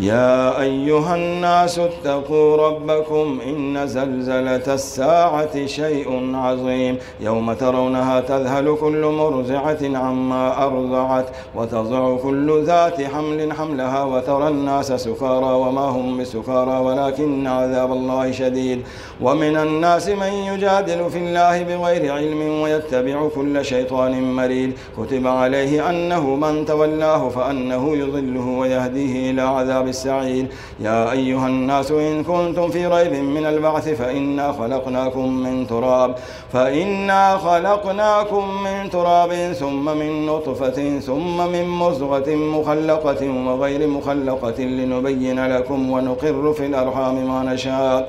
يا أيها الناس اتقوا ربكم إن زلزلة الساعة شيء عظيم يوم ترونها تذهل كل مرزعة عما أرضعت وتضع كل ذات حمل حملها وترى الناس سكارى وما هم بسكارى ولكن عذاب الله شديد ومن الناس من يجادل في الله بغير علم ويتبع كل شيطان مريد كتب عليه أنه من تولاه فأنه يضله ويهديه إلى عذاب عذاب السعير يا أيها الناس إن كنتم في ريب من البعث فإنا خلقناكم من تراب. فإنا خلقناكم من تراب ثم من نطفة ثم من مزغة مخلقة وغير مخلقة لنبين لكم ونقر في الأرحام ما نشاء.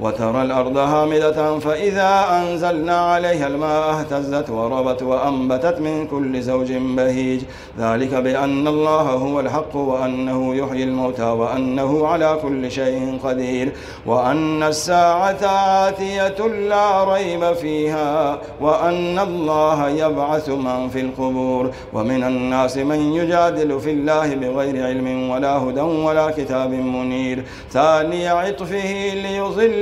وترى الأرض هامدة فإذا أنزلنا عليها الماء اهتزت وربت وأنبتت من كل زوج بهيج. ذلك بأن الله هو الحق وأنه يحيي الموتى وأنه على كل شيء قدير. وأن الساعة آتية لا ريب فيها وأن الله يبعث من في القبور. ومن الناس من يجادل في الله بغير علم ولا هدى ولا كتاب منير. ثاني عطفه ليضل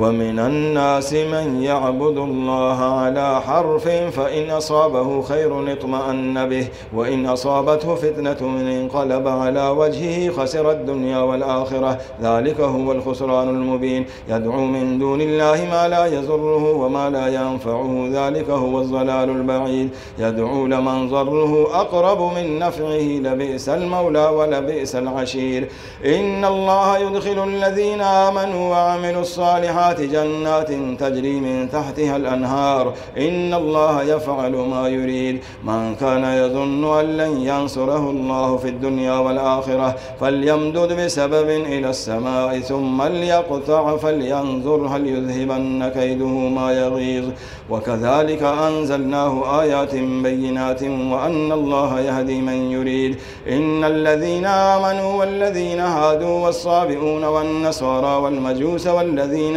ومن الناس من يعبد الله على حرف فإن أصابه خير اطمأن به وإن أصابته فتنة انقلب على وجهه خسر الدنيا والآخرة. ذلك هو الخسران المبين. يدعو من دون الله ما لا يزره وما لا ينفعه. ذلك هو الضلال البعيد. يدعو لمن ضره أقرب من نفعه. لبئس المولى ولبئس العشير. إن الله يدخل الذين آمنوا وعملوا الصالحات جنات جنات تجري من تحتها الأنهار. إن الله يفعل ما يريد. من كان يظن أن لن ينصره الله في الدنيا والآخرة فليمدد بسبب إلى السماء ثم ليقطع فلينظر هل يذهبن كيده ما يغيظ. وكذلك أنزلناه آيات بينات وأن الله يهدي من يريد. إن الذين آمنوا والذين هادوا والصابئون والنصارى والمجوس والذين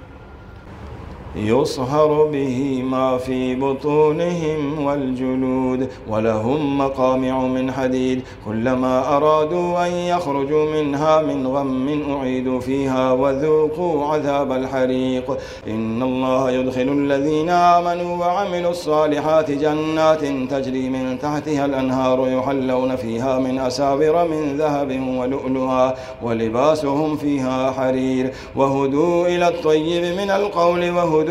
يصهر به ما في بطونهم والجلود ولهم مقامع من حديد كلما أرادوا أن يخرجوا منها من غم أعيدوا فيها وذوقوا عذاب الحريق. إن الله يدخل الذين آمنوا وعملوا الصالحات جنات تجري من تحتها الأنهار يحلون فيها من أساور من ذهب ولؤلؤا ولباسهم فيها حرير. وهدوا إلى الطيب من القول وهدوا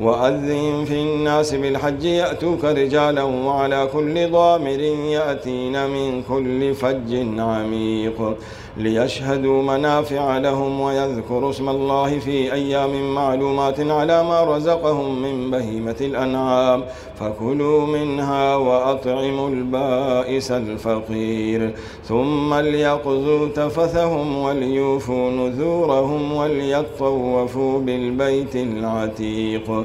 وأذن في الناس بالحج يأتوك رجالا وعلى كل ضامر يأتين من كل فج عميق ليشهدوا منافع لهم ويذكروا اسم الله في أيام معلومات على ما رزقهم من بهيمة الأنعام. فكلوا منها وأطعموا البائس الفقير. ثم ليقضوا تفثهم وليوفوا نذورهم وليطوفوا بالبيت العتيق.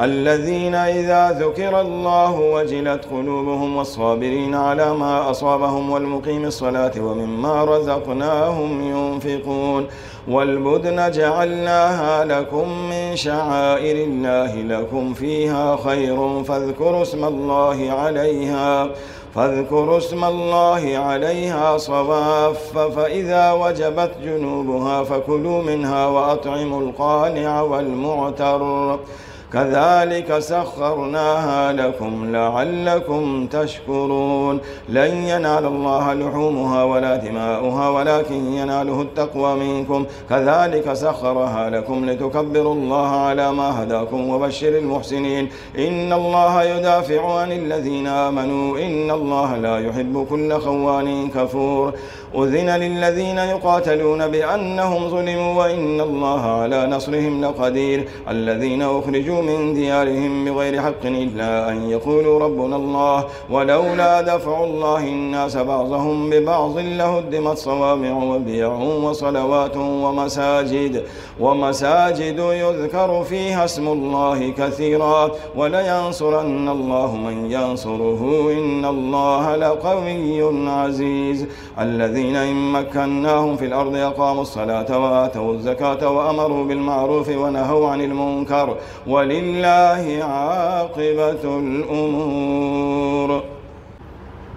الذين إذا ذكر الله وجلت قلوبهم والصابرين على ما أصابهم والمقيم الصلاة ومما رزقناهم ينفقون والبدن جعلناها لكم من شعائر الله لكم فيها خير فاذكروا اسم الله عليها فاذكروا اسم الله عليها صواف فإذا وجبت جنوبها فكلوا منها وأطعموا القانع والمعتر كذلك سخرناها لكم لعلكم تشكرون. لن ينال الله لحومها ولا دماؤها ولكن يناله التقوى منكم. كذلك سخرها لكم لتكبروا الله على ما هداكم وبشر المحسنين. إن الله يدافع عن الذين آمنوا. إن الله لا يحب كل خوان كفور. أذن للذين يقاتلون بأنهم ظلموا وإن الله على نصرهم لقدير. الذين أخرجوا من ديارهم بغير حق إلا أن يقولوا ربنا الله. ولولا دفع الله الناس بعضهم ببعض لهدمت صوامع وبيع وصلوات ومساجد. ومساجد يذكر فيها اسم الله كثيرا. ولينصرن الله من ينصره. إن الله لقوي عزيز. الذين إن مكناهم في الأرض أقاموا الصلاة وآتوا الزكاة وأمروا بالمعروف ونهوا عن المنكر. ولله عاقبة الأمور.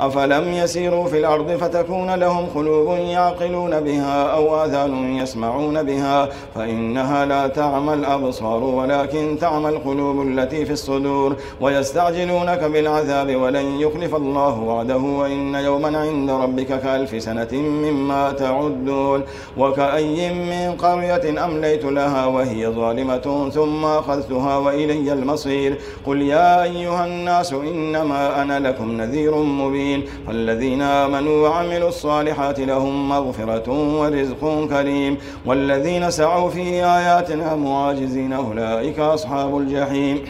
أفلم يسيروا في الأرض فتكون لهم قلوب يعقلون بها أو آذان يسمعون بها فإنها لا تعمى الأبصار ولكن تعمى القلوب التي في الصدور ويستعجلونك بالعذاب ولن يخلف الله وعده وإن يوما عند ربك كألف سنة مما تعدون وكأي من قرية أمليت لها وهي ظالمة ثم أخذتها وإلي المصير قل يا أيها الناس إنما أنا لكم نذير مبين المبين. فالذين آمنوا وعملوا الصالحات لهم مغفرة ورزق كريم. والذين سعوا في آياتنا معاجزين أولئك أصحاب الجحيم.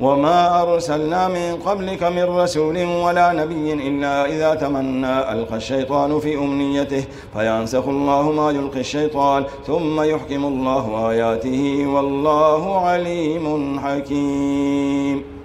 وما أرسلنا من قبلك من رسول ولا نبي إلا إذا تمنى ألقى الشيطان في أمنيته فينسخ الله ما يلقي الشيطان ثم يحكم الله آياته والله عليم حكيم.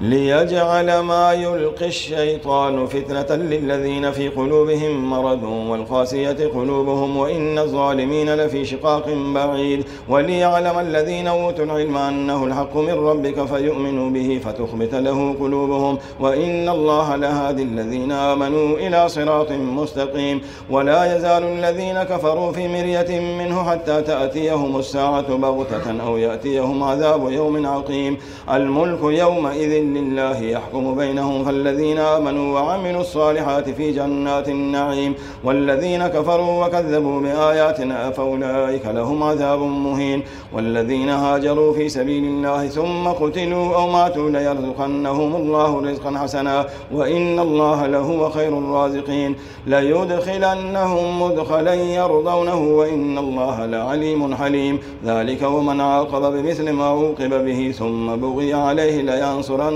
ليجعل ما يلقي الشيطان فتنة للذين في قلوبهم مرض والقاسية قلوبهم وإن الظالمين لفي شقاق بعيد وليعلم الذين أوتوا العلم أنه الحق من ربك فيؤمنوا به فتخبت له قلوبهم وإن الله لهادي الذين آمنوا إلى صراط مستقيم ولا يزال الذين كفروا في مرية منه حتى تأتيهم الساعة بغتة أو يأتيهم عذاب يوم عقيم الملك يومئذ لله يحكم بينهم فالذين آمنوا وعملوا الصالحات في جنات النعيم والذين كفروا وكذبوا بآياتنا فأولئك لهم عذاب مهين. والذين هاجروا في سبيل الله ثم قتلوا أو ماتوا ليرزقنهم الله رزقا حسنا وإن الله لهو خير الرازقين. ليدخلنهم مدخلا يرضونه وإن الله لعليم حليم. ذلك ومن عاقب بمثل ما عوقب به ثم بغي عليه لينصرن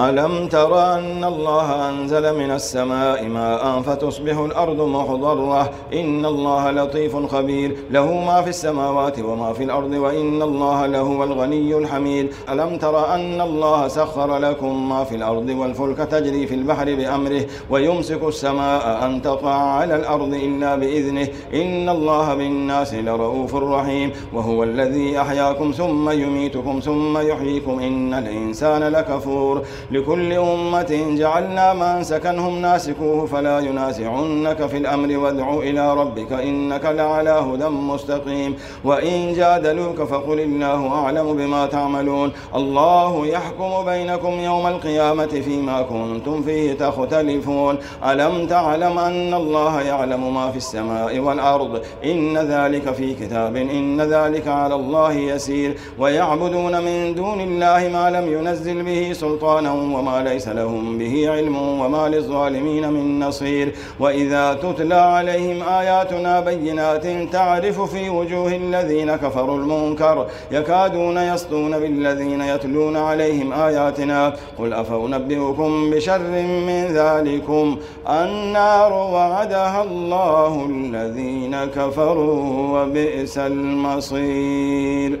ألم تر أن الله أنزل من السماء ماء فتصبح الأرض مخضرة إن الله لطيف خبير. له ما في السماوات وما في الأرض وإن الله لهو الغني الحميد. ألم تر أن الله سخر لكم ما في الأرض والفلك تجري في البحر بأمره ويمسك السماء أن تقع على الأرض إلا بإذنه. إن الله بالناس لرؤوف رحيم. وهو الذي أحياكم ثم يميتكم ثم يحييكم. إن الإنسان لكفور. لكل أمة جعلنا من سكنهم ناسكوه فلا ينازعنك في الأمر. وادع إلى ربك إنك لعلى هدى مستقيم. وإن جادلوك فقل الله أعلم بما تعملون. الله يحكم بينكم يوم القيامة فيما كنتم فيه تختلفون. ألم تعلم أن الله يعلم ما في السماء والأرض؟ إن ذلك في كتاب إن ذلك على الله يسير. ويعبدون من دون الله ما لم ينزل به سلطانا وما ليس لهم به علم وما للظالمين من نصير. وإذا تتلى عليهم آياتنا بينات تعرف في وجوه الذين كفروا المنكر. يكادون يسطون بالذين يتلون عليهم آياتنا. قل أفأنبئكم بشر من ذلكم؟ النار وعدها الله الذين كفروا وبئس المصير.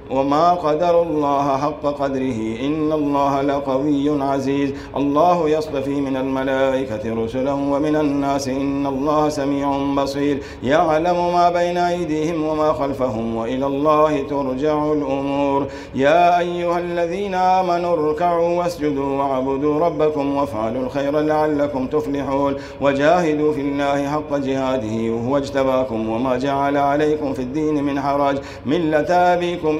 وما قدر الله حق قدره إن الله لقوي عزيز. الله يصطفي من الملائكة رسلا ومن الناس إن الله سميع بصير. يعلم ما بين أيديهم وما خلفهم وإلى الله ترجع الأمور. يا أيها الذين آمنوا اركعوا واسجدوا واعبدوا ربكم وافعلوا الخير لعلكم تفلحون. وجاهدوا في الله حق جهاده وهو اجتباكم وما جعل عليكم في الدين من حرج. ملة أبيكم